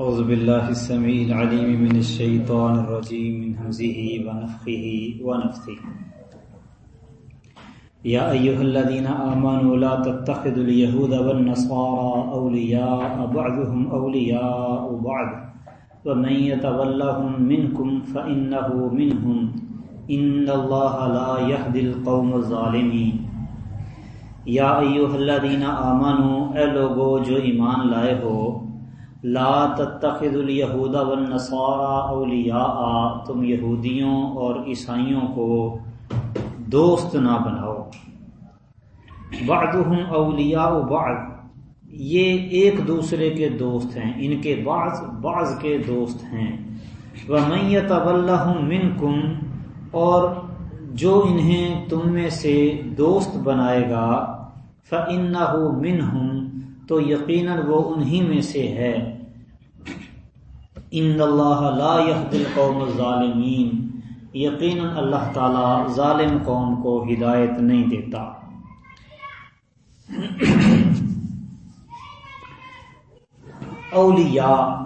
أعوذ بالله السميع العليم من الشيطان الرجيم، من همزه ونفخه ونفثه. يا أيها الذين آمنوا لا تتخذوا اليهود والنصارى أولياء بعضهم أولياء بعض. ومن يتولهم منكم فإنه منهم. إن الله لا يهدي القوم الظالمين. یا ایوہ الذین آمنوا، اے لوگو، جو ایمان لائے ہو لا تتخذ الیہود والنصارى اولیاء، تم یہودیوں اور عیسائیوں کو دوست نہ بناؤ۔ بعضهم اولیاء بعض، یہ ایک دوسرے کے دوست ہیں، ان کے بعض بعض کے دوست ہیں۔ وَمَن يَتَوَلَّهُم مِّنكُمْ، اور جو انہیں تم میں سے دوست بنائے گا، فَإِنَّهُ مِنْهُمْ، تو یقیناً وہ انہی میں سے ہے۔ ان اللہ لا يهدي القوم الظالمین۔ یقیناً اللہ تعالی ظالم قوم کو ہدایت نہیں دیتا۔ اولیاء،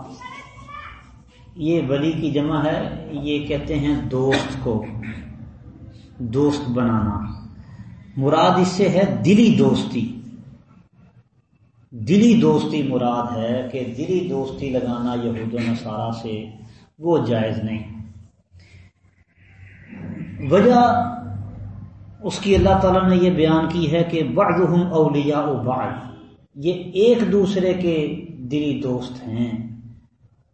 یہ ولی کی جمع ہے، یہ کہتے ہیں دوست کو۔ دوست بنانا۔ مراد اس سے ہے دلی دوستی۔ دلی دوستی مراد ہے کہ دلی دوستی لگانا یہود و نصارہ سے وہ جائز نہیں۔ وجہ اس کی اللہ تعالیٰ نے یہ بیان کی ہے کہ بعضهم اولیاء و بعض۔ یہ ایک دوسرے کے دلی دوست ہیں،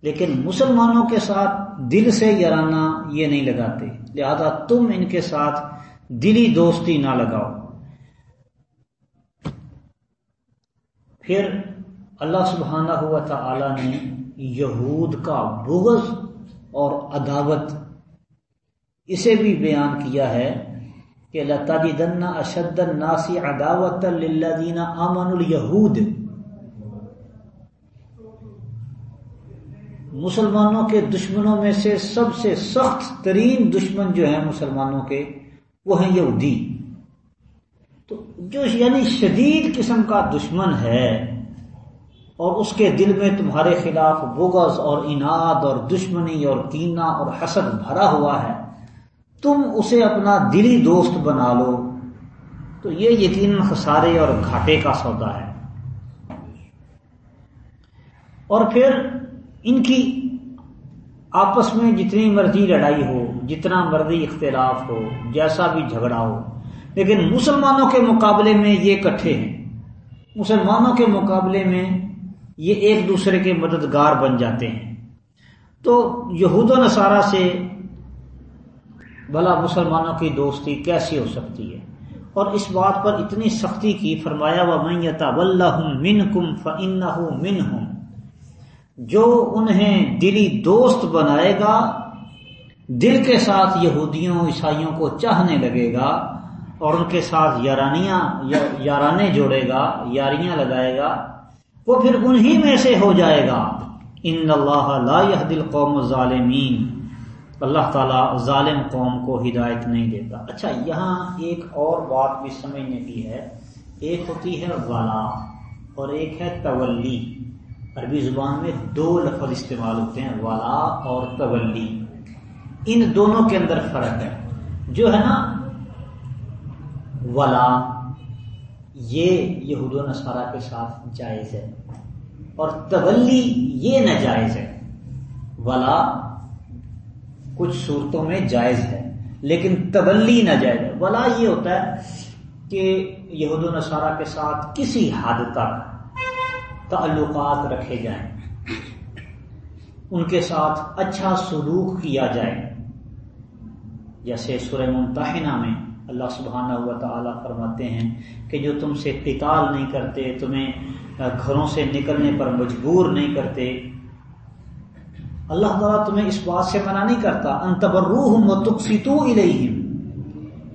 لیکن مسلمانوں کے ساتھ دل سے یارانہ یہ نہیں لگاتے۔ لہذا تم ان کے ساتھ دلی دوستی نہ لگاؤ۔ پھر اللہ سبحانہ ہوا تعالی نے یہود کا بغض اور عداوت اسے بھی بیان کیا ہے کہ لتا دن اشد الناسی عداوت للذین امن الیہود مسلمانوں کے دشمنوں میں سے سب سے سخت ترین دشمن جو ہیں مسلمانوں کے، وہ ہیں یہودی۔ تو جو یعنی شدید قسم کا دشمن ہے اور اس کے دل میں تمہارے خلاف بغض اور اناد اور دشمنی اور کینا اور حسد بھرا ہوا ہے، تم اسے اپنا دلی دوست بنا لو۔ تو یہ یقین خسارے اور گھاٹے کا سودا ہے۔ اور پھر ان کی آپس میں جتنی مرضی لڑائی ہو، جتنا مرضی اختلاف ہو، جیسا بھی جھگڑا ہو لیکن مسلمانوں کے مقابلے میں یہ کٹھے ہیں۔ مسلمانوں کے مقابلے میں یہ ایک دوسرے کے مددگار بن جاتے ہیں۔ تو یہود و نصارہ سے بھلا مسلمانوں کی دوستی کیسی ہو سکتی ہے؟ اور اس بات پر اتنی سختی کی فرمایا و میتا من کم فن من ہوں جو انہیں دلی دوست بنائے گا، دل کے ساتھ یہودیوں، عیسائیوں کو چاہنے لگے گا اور ان کے ساتھ یارانیاں یارانے جوڑے گا، یاریاں لگائے گا، وہ پھر انہی میں سے ہو جائے گا۔ ان اللہ لا دل قوم ظالمین اللہ تعالیٰ ظالم قوم کو ہدایت نہیں دیتا۔ اچھا یہاں ایک اور بات بھی سمجھنے کی ہے۔ ایک ہوتی ہے ولا اور ایک ہے تولی عربی زبان میں دو لفظ استعمال ہوتے ہیں، ولا اور تولی ان دونوں کے اندر فرق ہے۔ جو ہے نا ولا، یہ یہود و نصارہ کے ساتھ جائز ہے اور تولی یہ ناجائز ہے۔ ولا کچھ صورتوں میں جائز ہے، لیکن تولی ناجائز ہے۔ ولا یہ ہوتا ہے کہ یہود و نصارہ کے ساتھ کسی حد تک تعلقات رکھے جائیں، ان کے ساتھ اچھا سلوک کیا جائے۔ جیسے سورہ ممتحنہ میں اللہ سبحانہ ہوا تعالیٰ فرماتے ہیں کہ جو تم سے قتال نہیں کرتے، تمہیں گھروں سے نکلنے پر مجبور نہیں کرتے، اللہ تعالیٰ تمہیں اس بات سے منع نہیں کرتا انتبروہم و تقسیتو الیہم،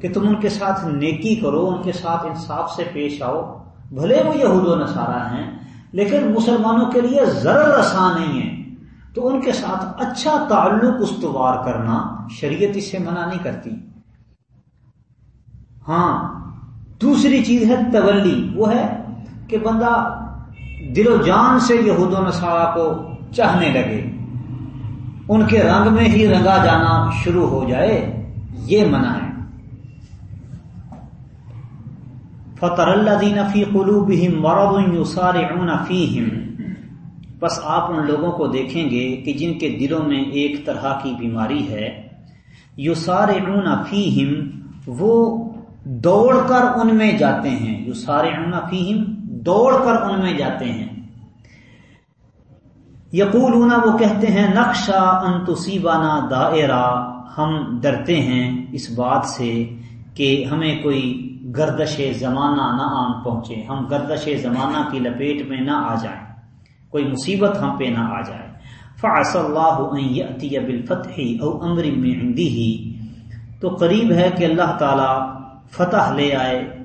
کہ تم ان کے ساتھ نیکی کرو، ان کے ساتھ انصاف سے پیش آؤ۔ بھلے وہ یہود و نصارہ ہیں، لیکن مسلمانوں کے لیے ضرر رساں نہیں ہے۔ تو ان کے ساتھ اچھا تعلق استوار کرنا شریعت اس سے منع نہیں کرتی۔ ہاں دوسری چیز ہے تولی، وہ ہے کہ بندہ دل و جان سے یہود و نصارہ کو چاہنے لگے۔ ان کے رنگ میں ہی رنگا جانا شروع ہو جائے، یہ منع ہے۔ فطر اللہ دین فی قلوب مرد یوسار فیہم بس آپ ان لوگوں کو دیکھیں گے کہ جن کے دلوں میں ایک طرح کی بیماری ہے یوسار فیہم وہ دوڑ کر ان میں جاتے ہیں یوسار فیہم، دوڑ کر ان میں جاتے ہیں۔ یقولون، وہ کہتے ہیں نقشہ ان تصیبانہ دائرہ ہم ڈرتے ہیں اس بات سے کہ ہمیں کوئی گردش زمانہ نہ آن پہنچے، ہم گردش زمانہ کی لپیٹ میں نہ آ جائیں۔ کوئی مصیبت ہم پہ نہ آ جائے۔ فعص اللہ بالفتح او امر میں ہی تو قریب ہے کہ اللہ تعالی فتح لے آئے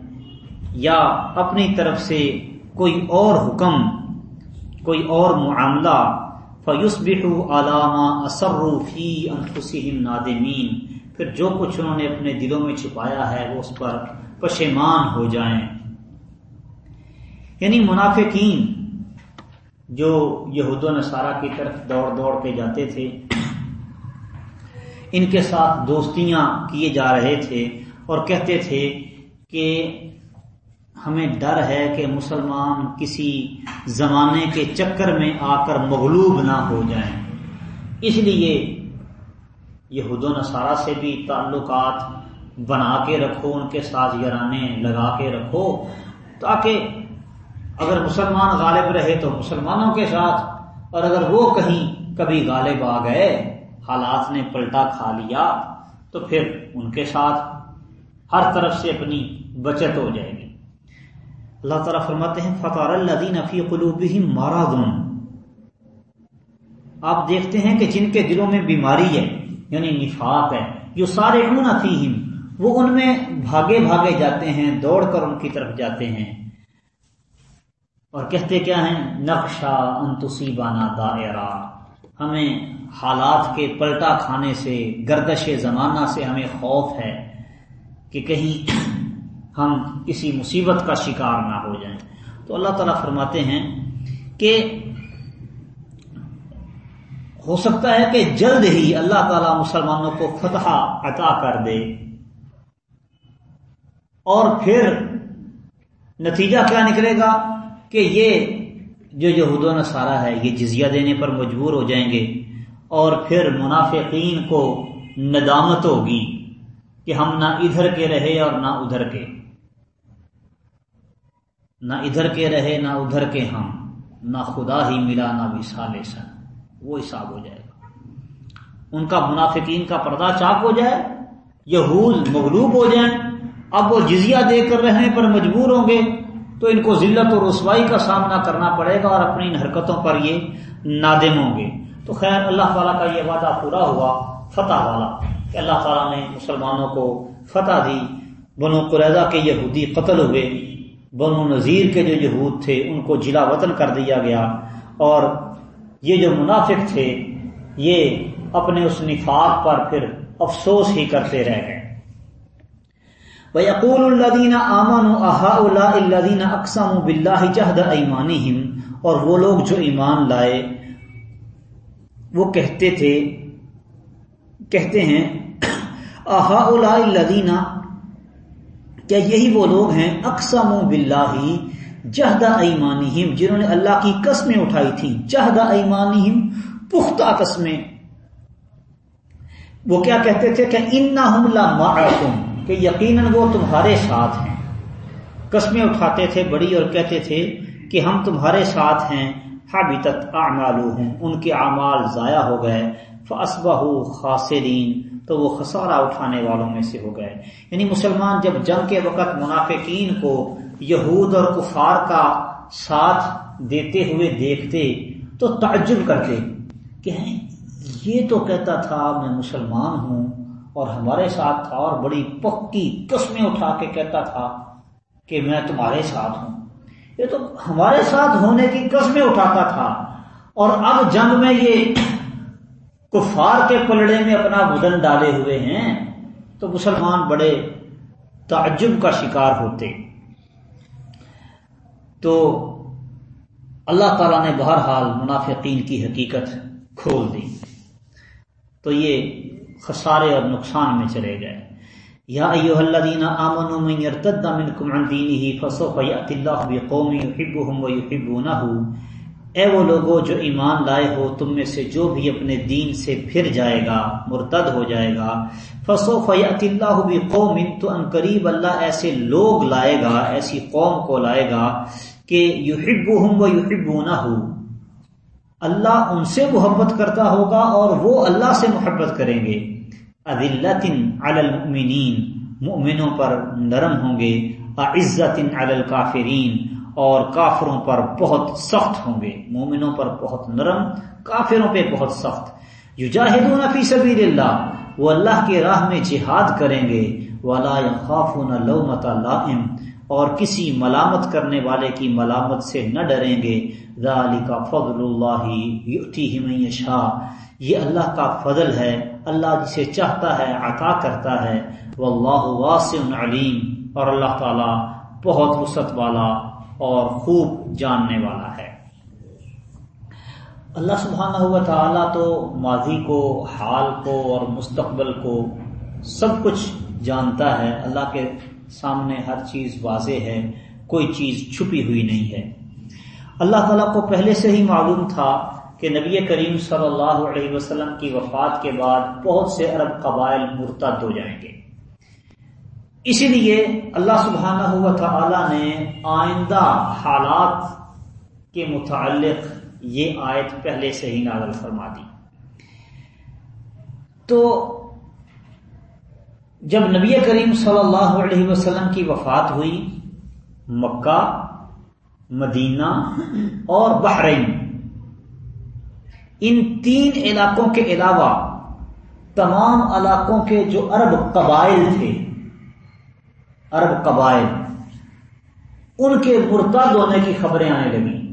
یا اپنی طرف سے کوئی اور حکم، کوئی اور معاملہ فیوس بحو علامہ اسروفی انفسم نادمین پھر جو کچھ انہوں نے اپنے دلوں میں چھپایا ہے وہ اس پر پشیمان ہو جائیں۔ یعنی منافقین جو یہود و نصارہ کی طرف دوڑ دوڑ کے جاتے تھے، ان کے ساتھ دوستیاں کیے جا رہے تھے اور کہتے تھے کہ ہمیں ڈر ہے کہ مسلمان کسی زمانے کے چکر میں آ کر مغلوب نہ ہو جائیں۔ اس لیے یہ نصارہ سے بھی تعلقات بنا کے رکھو، ان کے ساتھ یارانے لگا کے رکھو، تاکہ اگر مسلمان غالب رہے تو مسلمانوں کے ساتھ۔ اور اگر وہ کہیں کبھی غالب آ گئے، حالات نے پلٹا کھا لیا، تو پھر ان کے ساتھ ہر طرف سے اپنی بچت ہو جائے گی۔ اللہ تعالیٰ فرماتے ہیں فتح اللہ فی قلوب مارا آپ دیکھتے ہیں کہ جن کے دلوں میں بیماری ہے یعنی نفاق ہے جو سارے فیہم۔ وہ ان میں بھاگے بھاگے جاتے ہیں، دوڑ کر ان کی طرف جاتے ہیں۔ اور کہتے کیا ہیں نقشہ انتصیبانہ دائرہ ہمیں حالات کے پلٹا کھانے سے، گردش زمانہ سے ہمیں خوف ہے۔ کہ کہیں ہم کسی مصیبت کا شکار نہ ہو جائیں۔ تو اللہ تعالیٰ فرماتے ہیں کہ ہو سکتا ہے کہ جلد ہی اللہ تعالیٰ مسلمانوں کو فتح عطا کر دے۔ اور پھر نتیجہ کیا نکلے گا کہ یہ جو یہود و نصارہ ہے، یہ جزیہ دینے پر مجبور ہو جائیں گے اور پھر منافقین کو ندامت ہوگی۔ کہ ہم نہ ادھر کے رہے اور نہ ادھر کے۔ نہ ادھر کے رہے، نہ ادھر کے ہم۔ نہ خدا ہی ملا، نہ بھی سن۔ وہ حساب ہو جائے گا۔ ان کا منافقین کا پردہ چاک ہو جائے، یہود مغلوب ہو جائیں۔ اب وہ جزیہ دے کر رہنے پر مجبور ہوں گے، تو ان کو ذلت و رسوائی کا سامنا کرنا پڑے گا اور اپنی ان حرکتوں پر یہ نادم ہوں گے۔ تو خیر، اللہ تعالیٰ کا یہ وعدہ پورا ہوا، فتح والا۔ کہ اللہ تعالیٰ نے مسلمانوں کو فتح دی۔ بنو قریضہ کے یہودی قتل ہوئے۔ بنو نذیر کے جو یہود تھے، ان کو جلا وطن کر دیا گیا۔ اور یہ جو منافق تھے، یہ اپنے اس نفاق پر پھر افسوس ہی کرتے رہ گئے وَيَقُولُ الَّذِينَ آمَنُوا أَهَا الَّذِينَ أَقْسَمُوا بِاللَّهِ جَهْدَ أَيْمَانِهِمْ۔ اور وہ لوگ جو ایمان لائے، وہ کہتے تھے، کہتے ہیں أَهَا الَّذِينَ کیا یہی وہ لوگ ہیں اقسام بلّہ جہد ایمانہم، جنہوں نے اللہ کی قسمیں اٹھائی تھی جہد ایمانہم، پختہ قسمیں۔ وہ کیا کہتے تھے کہ ان کہ یقیناً وہ تمہارے ساتھ ہیں۔ قسمیں اٹھاتے تھے بڑی اور کہتے تھے کہ ہم تمہارے ساتھ ہیں۔ حبیتت اعمالوہم ان کے اعمال ضائع ہو گئے۔ فاسبہ خاسرین۔ تو وہ خسارہ اٹھانے والوں میں سے ہو گئے۔ یعنی مسلمان جب جنگ کے وقت منافقین کو یہود اور کفار کا ساتھ دیتے ہوئے دیکھتے تو تعجب کرتے کہ یہ تو کہتا تھا میں مسلمان ہوں اور ہمارے ساتھ تھا اور بڑی پکی قسمیں اٹھا کے کہتا تھا کہ میں تمہارے ساتھ ہوں۔ یہ تو ہمارے ساتھ ہونے کی قسمیں اٹھاتا تھا۔ اور اب جنگ میں یہ کفار کے پلڑے میں اپنا بدن ڈالے ہوئے ہیں، تو مسلمان بڑے تعجب کا شکار ہوتے۔ تو اللہ تعالیٰ نے بہرحال منافقین کی حقیقت کھول دی۔ تو یہ خسارے اور نقصان میں چلے گئے۔ یا ایوہ الذین آمنوا من یرتد منکم عن دینه فسوف یأتی اللہ بقوم یحبهم ویحبونه اے وہ لوگوں جو ایمان لائے ہو، تم میں سے جو بھی اپنے دین سے پھر جائے گا، مرتد ہو جائے گا۔ فسوف یأتی اللہ بقوم، تو ان قریب اللہ ایسے لوگ لائے گا، ایسی قوم کو لائے گا کہ یحبهم ویحبونه اللہ ان سے محبت کرتا ہوگا اور وہ اللہ سے محبت کریں گے۔ عدلت المؤمنین، مؤمنوں پر نرم ہوں گے۔ عزت علی الکافرین۔ اور کافروں پر بہت سخت ہوں گے، مومنوں پر بہت نرم، کافروں پہ بہت سخت۔ یجاہدون فی سبیل اللہ، وہ اللہ کے راہ میں جہاد کریں گے۔ ولا يخافون لومۃ لائم، اور کسی ملامت کرنے والے کی ملامت سے نہ ڈریں گے۔ ذالک فضل اللہ یؤتیہ من یشاء یہ اللہ کا فضل ہے، اللہ جسے چاہتا ہے، عطا کرتا ہے۔ واللہ واسع علیم اور اللہ تعالی بہت وسعت والا اور خوب جاننے والا ہے۔ اللہ سبحانہ ہوا تعالیٰ تو ماضی کو، حال کو اور مستقبل کو سب کچھ جانتا ہے۔ اللہ کے سامنے ہر چیز واضح ہے، کوئی چیز چھپی ہوئی نہیں ہے۔ اللہ تعالیٰ کو پہلے سے ہی معلوم تھا کہ نبی کریم صلی اللہ علیہ وسلم کی وفات کے بعد بہت سے عرب قبائل مرتد ہو جائیں گے۔ اسی لیے اللہ سبحانہ ہوا تعالی نے آئندہ حالات کے متعلق یہ آیت پہلے سے ہی نازل فرما دی۔ تو جب نبی کریم صلی اللہ علیہ وسلم کی وفات ہوئی، مکہ، مدینہ اور بحرین، ان تین علاقوں کے علاوہ تمام علاقوں کے جو عرب قبائل تھے عرب قبائل۔ ان کے مرتد ہونے کی خبریں آنے لگی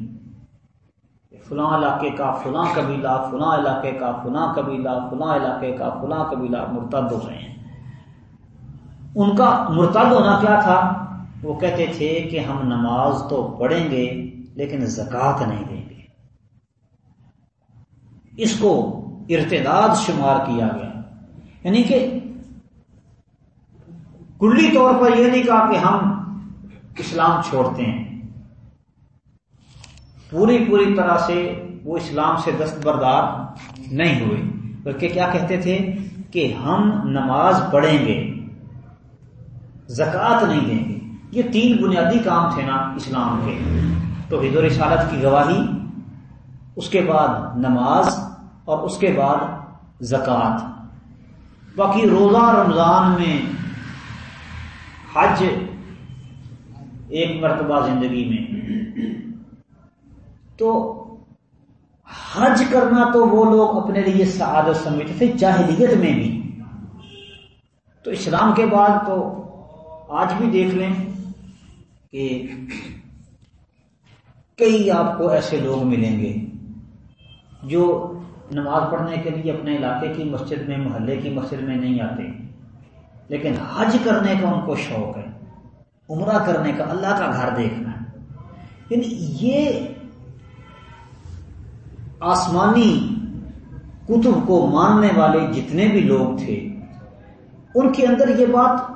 فلاں علاقے کا فلاں قبیلہ، فلاں علاقے کا فلاں قبیلہ، فلاں علاقے کا فلاں قبیلہ مرتد ہو رہے ہیں۔ ان کا مرتد ہونا کیا تھا؟ وہ کہتے تھے کہ ہم نماز تو پڑھیں گے، لیکن زکوٰۃ نہیں دیں گے۔ اس کو ارتداد شمار کیا گیا۔ یعنی کہ کلی طور پر یہ نہیں کہا کہ ہم اسلام چھوڑتے ہیں۔ پوری پوری طرح سے وہ اسلام سے دستبردار نہیں ہوئے۔ بلکہ کیا کہتے تھے کہ ہم نماز پڑھیں گے، زکوٰۃ نہیں دیں گے۔ یہ تین بنیادی کام تھے نا اسلام کے۔ تو حضور رسالت کی گواہی، اس کے بعد نماز اور اس کے بعد زکوٰۃ۔ باقی روزہ رمضان میں حج ایک مرتبہ زندگی میں۔ تو حج کرنا تو وہ لوگ اپنے لیے سعادت سمجھتے تھے، جاہلیت میں بھی۔ تو اسلام کے بعد تو آج بھی دیکھ لیں کہ کئی آپ کو ایسے لوگ ملیں گے جو نماز پڑھنے کے لیے اپنے علاقے کی مسجد میں، محلے کی مسجد میں نہیں آتے۔ لیکن حج کرنے کا ان کو شوق ہے، عمرہ کرنے کا اللہ کا گھر دیکھنا ہے۔ یعنی یہ آسمانی کتب کو ماننے والے جتنے بھی لوگ تھے، ان کے اندر یہ بات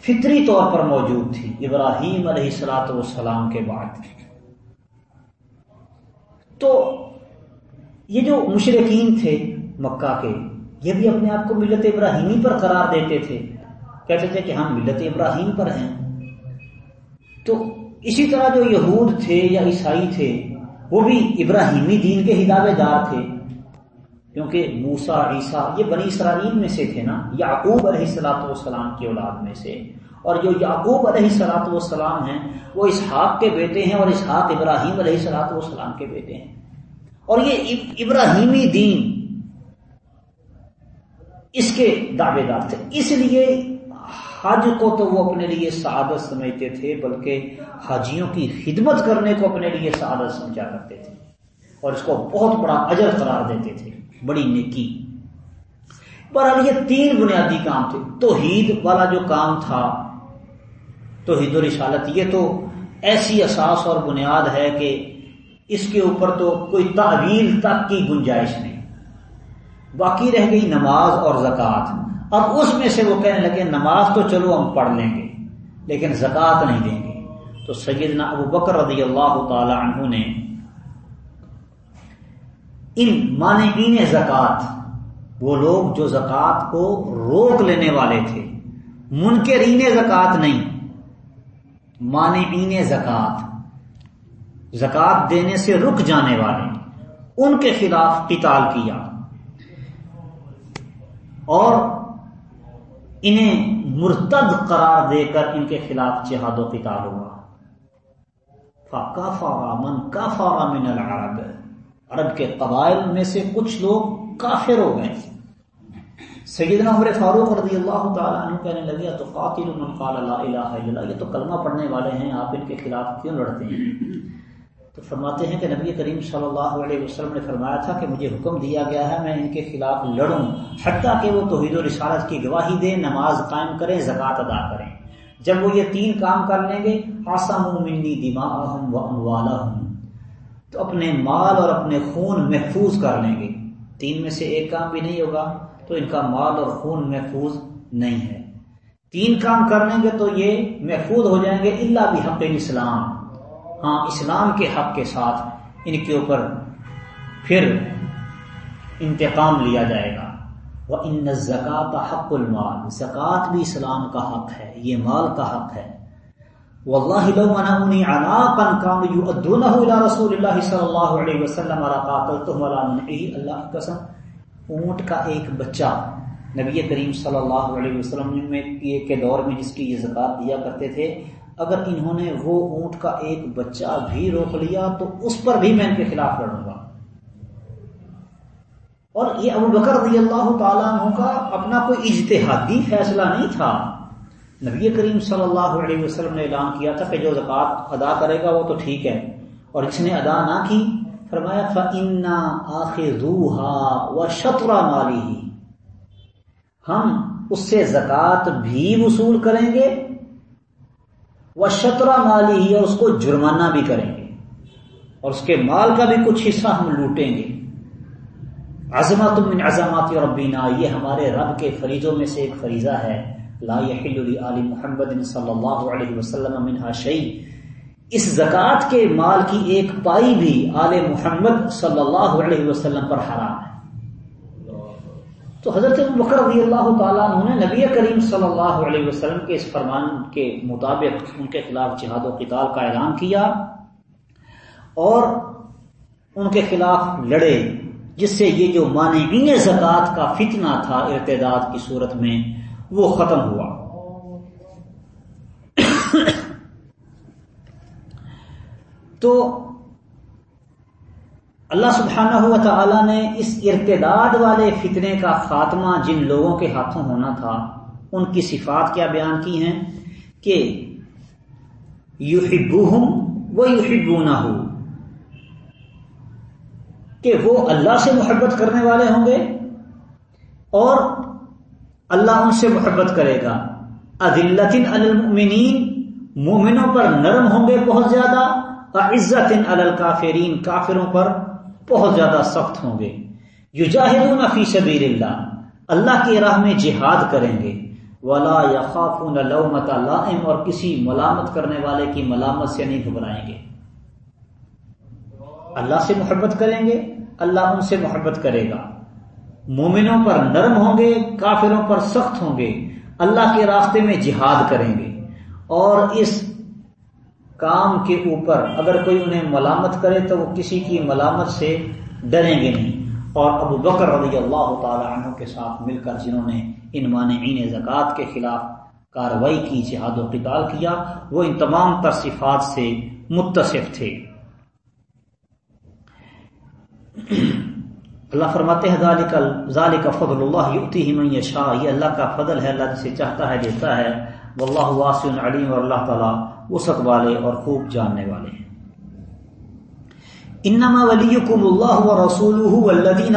فطری طور پر موجود تھی، ابراہیم علیہ السلاۃ والسلام کے بعد۔ تو یہ جو مشرقین تھے مکہ کے یہ بھی اپنے آپ کو ملت ابراہیمی پر قرار دیتے تھے۔ کہتے تھے کہ ہم ملت ابراہیم پر ہیں۔ تو اسی طرح جو یہود تھے یا عیسائی تھے، وہ بھی ابراہیمی دین کے ہداوے دار تھے۔ کیونکہ موسا عیسیٰ، یہ بنی اسرائیل میں سے تھے نا، یعقوب علیہ السلاۃ والسلام کی اولاد میں سے۔ اور جو یعقوب علیہ السلاۃ والسلام ہیں، وہ اسحاق کے بیٹے ہیں اور اسحاق ابراہیم علیہ السلاۃ والسلام کے بیٹے ہیں۔ اور یہ ابراہیمی دین اس کے دعوے دار تھے۔ اس لیے حج کو تو وہ اپنے لیے سعادت سمجھتے تھے، بلکہ حاجیوں کی خدمت کرنے کو اپنے لیے سعادت سمجھا کرتے تھے اور اس کو بہت بڑا اجر قرار دیتے تھے۔ بڑی نیکی۔ بہرحال یہ تین بنیادی کام تھے۔ توحید والا جو کام تھا، توحید و رسالت، یہ تو ایسی اساس اور بنیاد ہے کہ اس کے اوپر تو کوئی تعویل تک کی گنجائش نہیں۔ باقی رہ گئی نماز اور زکوٰۃ۔ اب اس میں سے وہ کہنے لگے، نماز تو چلو ہم پڑھ لیں گے، لیکن زکوٰۃ نہیں دیں گے۔ تو سیدنا ابو بکر رضی اللہ تعالی عنہ نے ان مانعین زکوٰۃ، وہ لوگ جو زکوٰۃ کو روک لینے والے تھے، منکرین زکوٰۃ نہیں، مانعین زکوٰۃ۔ زکوٰۃ دینے سے رک جانے والے، ان کے خلاف قتال کیا۔ اور انہیں مرتد قرار دے کر ان کے خلاف جہاد و قتال ہوا۔ فا من کا من العرب۔ عرب کے قبائل میں سے کچھ لوگ کافر ہو گئے۔ سیدنا عمر فاروق رضی اللہ تعالیٰ عنہ کہنے لگے تو قاتل من قال لا الہ الا اللہ؟ یہ تو کلمہ پڑھنے والے ہیں، آپ ان کے خلاف کیوں لڑتے ہیں؟ تو فرماتے ہیں کہ نبی کریم صلی اللہ علیہ وسلم نے فرمایا تھا کہ مجھے حکم دیا گیا ہے، میں ان کے خلاف لڑوں، حتیٰ کہ وہ توحید و رسالت کی گواہی دیں، نماز قائم کریں، زکوٰۃ ادا کریں۔ جب وہ یہ تین کام کر لیں گے آسام منی دماغ و تو اپنے مال اور اپنے خون محفوظ کر لیں گے۔ تین میں سے ایک کام بھی نہیں ہوگا، تو ان کا مال اور خون محفوظ نہیں ہے۔ تین کام کر لیں گے تو یہ محفوظ ہو جائیں گے اللہ بھی حق اسلام ہاں اسلام کے حق کے ساتھ ان کے اوپر پھر انتقام لیا جائے گا۔ وہ ان زکات حق المال۔ زکوٰۃ بھی اسلام کا حق ہے، یہ مال کا حق ہے۔ واللہ لو منعونی عناقا كانوا يؤدونه الى رسول اللہ صلی اللہ علیہ وسلم قاتلتهم ولا منعه اللہ کی قسم، اونٹ کا ایک بچہ نبی کریم صلی اللہ علیہ وسلم میں کے دور میں جس کی یہ زکات دیا کرتے تھے اگر انہوں نے وہ اونٹ کا ایک بچہ بھی روک لیا تو اس پر بھی میں ان کے خلاف لڑوں گا۔ اور یہ ابو بکر رضی اللہ تعالیٰ عنہ کا اپنا کوئی اجتہادی فیصلہ نہیں تھا۔ نبی کریم صلی اللہ علیہ وسلم نے اعلان کیا تھا کہ جو زکوٰۃ ادا کرے گا وہ تو ٹھیک ہے۔ اور جس نے ادا نہ کی، فرمایا فنا آخر و شطرا مالی ہم اس سے زکوٰۃ بھی وصول کریں گے وہ شطرا مالی ہی اور اس کو جرمانہ بھی کریں گے۔ اور اس کے مال کا بھی کچھ حصہ ہم لوٹیں گے۔ عظمت من عظمات ربینا یہ ہمارے رب کے فریضوں میں سے ایک فریضہ ہے۔ لا يحل علی محمد صلی اللہ علیہ وسلم منها شيء اس زکوٰۃ کے مال کی ایک پائی بھی آل محمد صلی اللہ علیہ وسلم پر حرام ہے۔ تو حضرت بکر رضی اللہ تعالیٰ عنہ نے نبی کریم صلی اللہ علیہ وسلم کے اس فرمان کے مطابق ان کے خلاف جہاد و قتال کا اعلان کیا اور ان کے خلاف لڑے، جس سے یہ جو مانعین زکوٰۃ کا فتنہ تھا ارتداد کی صورت میں، وہ ختم ہوا۔ تو اللہ سبحانہ ہوا تعالی نے اس ارتداد والے فتنے کا خاتمہ جن لوگوں کے ہاتھوں ہونا تھا، ان کی صفات کیا بیان کی ہیں؟ کہ یوحبوہم وہ یوحبو نہ ہو کہ وہ اللہ سے محبت کرنے والے ہوں گے اور اللہ ان سے محبت کرے گا۔ عدلطن المؤمنین، مومنوں پر نرم ہوں گے بہت زیادہ عزت الکافرین، کافروں پر بہت زیادہ سخت ہوں گے۔ یو جاہدون فی سبیل اللہ اللہ کی راہ میں جہاد کریں گے۔ ولا یخافون لومت لائم، اور کسی ملامت کرنے والے کی ملامت سے نہیں گھبرائیں گے۔ اللہ سے محبت کریں گے، اللہ ان سے محبت کرے گا۔ مومنوں پر نرم ہوں گے، کافروں پر سخت ہوں گے۔ اللہ کے راستے میں جہاد کریں گے۔ اور اس کام کے اوپر اگر کوئی انہیں ملامت کرے تو وہ کسی کی ملامت سے ڈریں گے نہیں۔ اور ابو بکر رضی اللہ تعالی عنہ کے ساتھ مل کر جنہوں نے ان مانعین زکوٰۃ کے خلاف کاروائی کی، جہاد و قتال کیا، وہ ان تمام تصفات سے متصف تھے۔ اللہ فرماتے ہیں، ذالک فضل اللہ یؤتی ہی من یشاء۔ یہ اللہ کا فضل ہے، اللہ جسے چاہتا ہے، دیتا ہے۔ واللہ واسع علیم اور اللہ تعالی وسط والے اور خوب جاننے والے ہیں۔ انما ولیکم اللہ و رسولہ والذین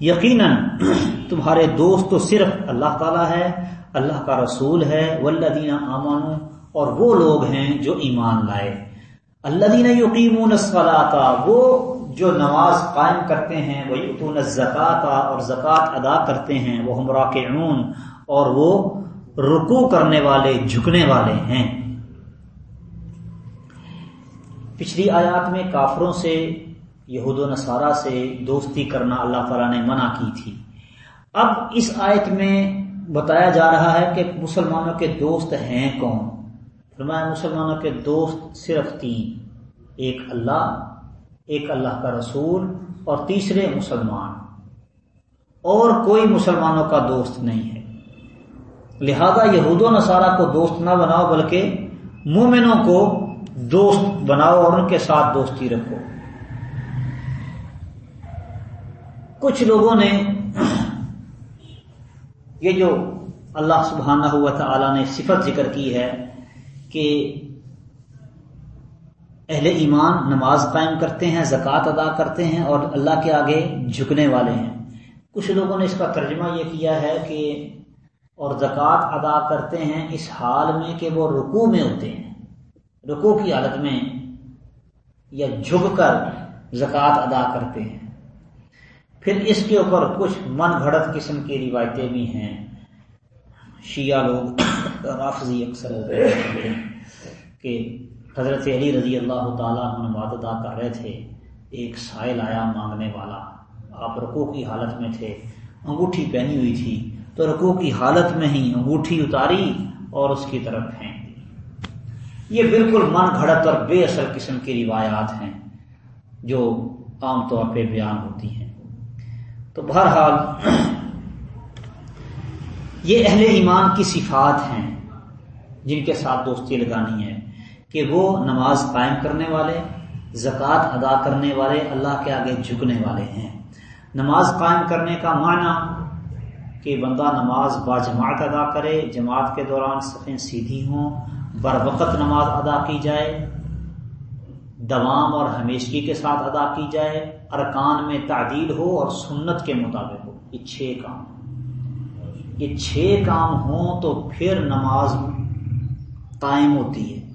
یقینا تمہارے دوست تو صرف اللہ تعالی ہے، اللہ کا رسول ہے، والذین آمنوا۔ اور وہ لوگ ہیں جو ایمان لائے۔ اللہ دین یقین وہ جو نماز قائم کرتے ہیں وہ یقون زکات اور زکوٰۃ ادا کرتے ہیں وہ ہمرا کے اور وہ رکو کرنے والے، جھکنے والے ہیں۔ پچھلی آیات میں کافروں سے، یہود و نصارہ سے دوستی کرنا اللہ تعالیٰ نے منع کی تھی۔ اب اس آیت میں بتایا جا رہا ہے کہ مسلمانوں کے دوست ہیں کون؟ فرمایا مسلمانوں کے دوست صرف تین۔ ایک اللہ ایک اللہ کا رسول اور تیسرے مسلمان۔ اور کوئی مسلمانوں کا دوست نہیں ہے۔ لہذا یہود و نصارہ کو دوست نہ بناؤ، بلکہ مومنوں کو دوست بناؤ اور ان کے ساتھ دوستی رکھو۔ کچھ لوگوں نے یہ جو اللہ سبحانہ ہوا تھا نے صفت ذکر کی ہے کہ اہل ایمان نماز قائم کرتے ہیں، زکوٰۃ ادا کرتے ہیں اور اللہ کے آگے جھکنے والے ہیں۔ کچھ لوگوں نے اس کا ترجمہ یہ کیا ہے کہ اور زکوٰۃ ادا کرتے ہیں اس حال میں کہ وہ رکوع میں ہوتے ہیں۔ رکوع کی حالت میں یا جھک کر زکوٰۃ ادا کرتے ہیں۔ پھر اس کے اوپر کچھ من گھڑت قسم کی روایتیں بھی ہیں۔ شیعہ لوگ رافضی اکثر کہ حضرت علی رضی اللہ تعالیٰ نماز ادا کر رہے تھے، ایک سائل آیا مانگنے والا۔ آپ رکو کی حالت میں تھے، انگوٹھی پہنی ہوئی تھی۔ تو رکو کی حالت میں ہی انگوٹھی اتاری اور اس کی طرف پھینک دی یہ بالکل من گھڑت اور بے اثر قسم کی روایات ہیں جو عام طور پہ بیان ہوتی ہیں۔ تو بہرحال یہ اہل ایمان کی صفات ہیں جن کے ساتھ دوستی لگانی ہے کہ وہ نماز قائم کرنے والے، زکوٰۃ ادا کرنے والے، اللہ کے آگے جھکنے والے ہیں۔ نماز قائم کرنے کا معنی کہ بندہ نماز با جماعت ادا کرے، جماعت کے دوران صفیں سیدھی ہوں، بر وقت نماز ادا کی جائے، دوام اور ہمیشگی کے ساتھ ادا کی جائے، ارکان میں تعدیل ہو اور سنت کے مطابق ہو۔ یہ چھ کام۔ یہ چھ کام ہوں تو پھر نماز قائم ہوتی ہے۔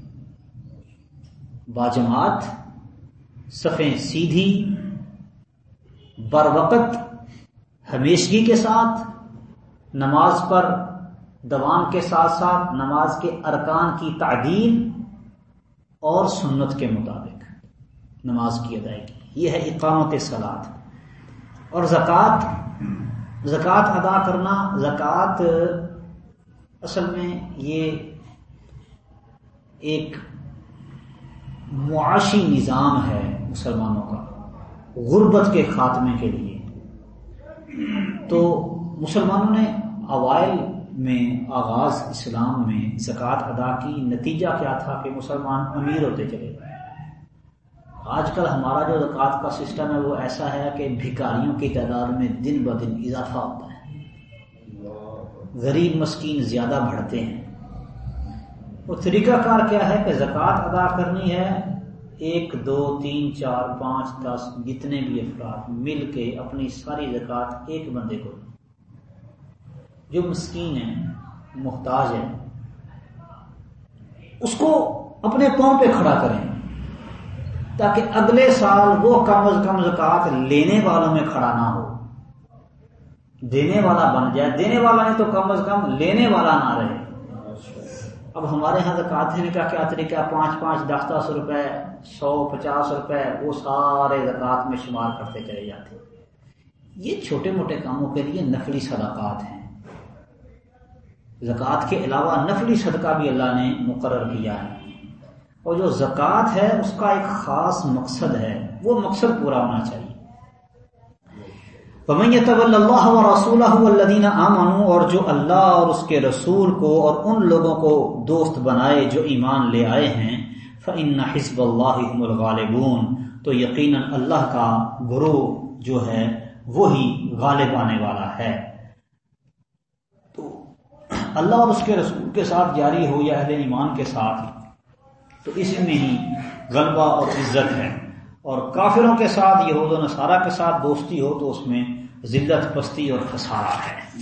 باجماعت صفیں سیدھی، بر وقت ہمیشگی کے ساتھ نماز پر دوام کے ساتھ ساتھ نماز کے ارکان کی تعدیل اور سنت کے مطابق نماز کی ادائیگی۔ یہ ہے اقامت سلاد اور زکوٰۃ زکوٰۃ ادا کرنا، زکوٰۃ اصل میں یہ ایک معاشی نظام ہے مسلمانوں کا غربت کے خاتمے کے لیے۔ تو مسلمانوں نے اوائل میں آغاز اسلام میں زکوٰۃ ادا کی، نتیجہ کیا تھا کہ مسلمان امیر ہوتے چلے گئے؟ آج کل ہمارا جو زکوٰۃ کا سسٹم ہے وہ ایسا ہے کہ بھکاریوں کی تعداد میں دن ب دن اضافہ ہوتا ہے۔ غریب مسکین زیادہ بڑھتے ہیں۔ وہ طریقہ کار کیا ہے کہ زکوٰۃ ادا کرنی ہے ایک، دو، تین، چار، پانچ، دس، جتنے بھی افراد مل کے اپنی ساری زکوٰۃ ایک بندے کو جو مسکین ہے محتاج ہے اس کو اپنے پاؤں پہ کھڑا کریں تاکہ اگلے سال وہ کم از کم زکات لینے والوں میں کھڑا نہ ہو۔ دینے والا بن جائے۔ دینے والا نہیں تو کم از کم لینے والا نہ رہے۔ اب ہمارے یہاں زکات دینے کا کیا طریقہ؟ پانچ پانچ، دس دس روپے، سو پچاس روپے، وہ سارے زکات میں شمار کرتے چلے جاتے۔ یہ چھوٹے موٹے کاموں کے لیے نفلی صدقات ہیں۔ زکوٰۃ کے علاوہ نفلی صدقہ بھی اللہ نے مقرر کیا ہے۔ اور جو زکوٰۃ ہے، اس کا ایک خاص مقصد ہے۔ وہ مقصد پورا ہونا چاہیے۔ اللہ و رسول الدین اور جو اللہ اور اس کے رسول کو اور ان لوگوں کو دوست بنائے، جو ایمان لے آئے ہیں فن حزب اللہ الغالبون۔ تو یقیناً اللہ کا گروہ جو ہے، وہی غالب آنے والا ہے۔ اللہ اور اس کے رسول کے ساتھ جاری ہو یا اہل ایمان کے ساتھ تو اس میں ہی غلبہ اور عزت ہے۔ اور کافروں کے ساتھ، یہود و نصارہ کے ساتھ دوستی ہو تو اس میں ذلت، پستی اور خسارہ ہے۔